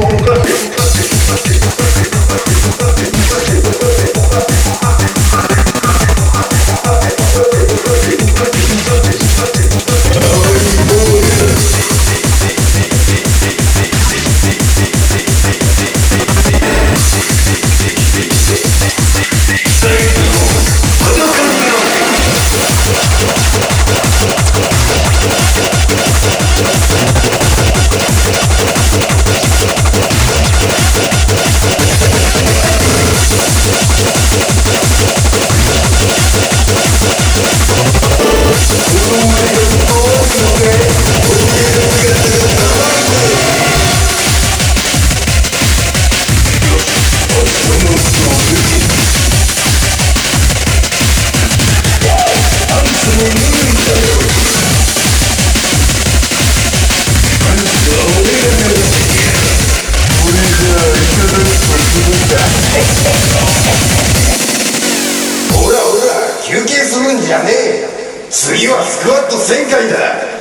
democracia. じゃねえ次はスクワット1000回だ。